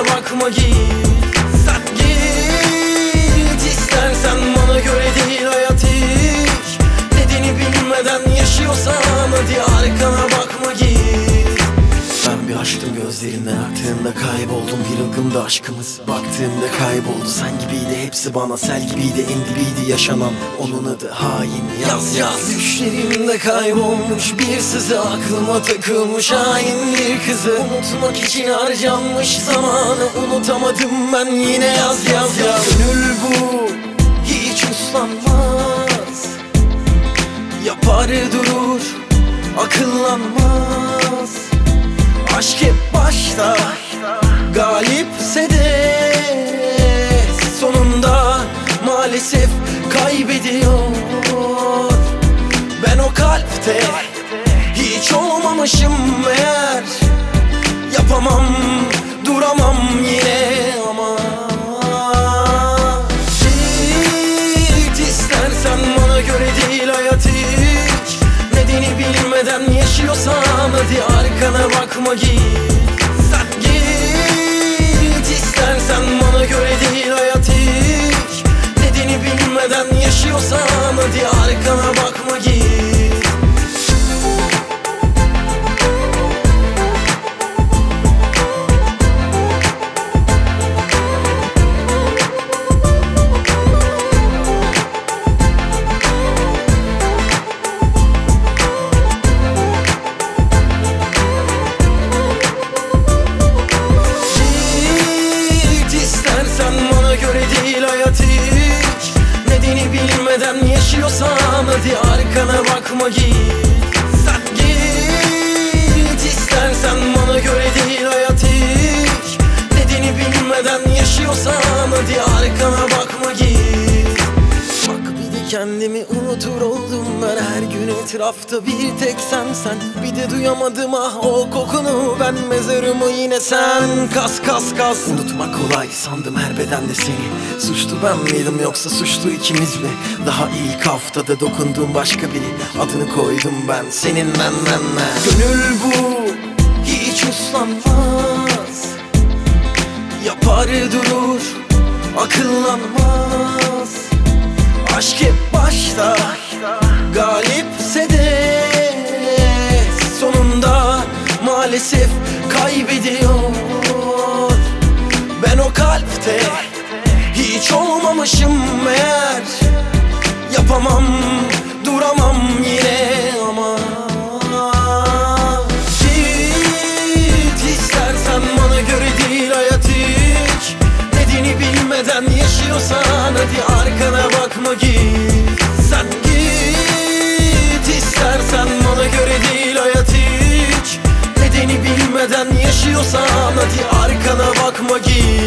Yüzüme bakma git Sat git. İstersen bana göre değil hayat hiç. Nedeni bilmeden yaşıyorsan Hadi arkana bakma git. Bir açtım gözlerinden. Aktığında kayboldum Bir ılgımda aşkımız. Baktığımda kayboldu Sen gibiydi hepsi bana sel gibiydi. En dibiydi yaşanan Onun adı hain. Yaz yaz. Düşlerimde kaybolmuş bir sızı Aklıma takılmış. Hain bir kızı Unutmak için harcanmış zamanı Unutamadım ben yine. Yaz yaz yaz. Gönül bu hiç uslanmaz. Yapar durur akıllanmaz Aşk hep başta galipse de Sonunda maalesef kaybediyor. Ben o kalpte hiç olmamışım meğer bakma git git. İstersen bana göre değil hayat hiç. Nedeni bilmeden yaşıyorsan hadi arkana bakma Git bakma git Sen git. İstersen bana göre değil hayat hiç. Nedeni bilmeden yaşıyorsan hadi arkana bakma kendimi unutur oldum ben. Her gün etrafta bir tek sen sen. Bir de duyamadım ah o kokunu. Ben mezarımı yine sen. Kas kas kas. Unutmak kolay sandım her bedende seni. Suçlu ben miydim yoksa suçlu ikimiz mi? Daha ilk haftada dokunduğum başka biri. Adını koydum ben senin ben ben ben Gönül bu hiç uslanmaz. Yapar durur akıllanmaz Aşk hep başta galipse de Sonunda maalesef kaybediyor. Ben o kalpte hiç olmamışım meğer yaşıyorsan hadi arkana bakma git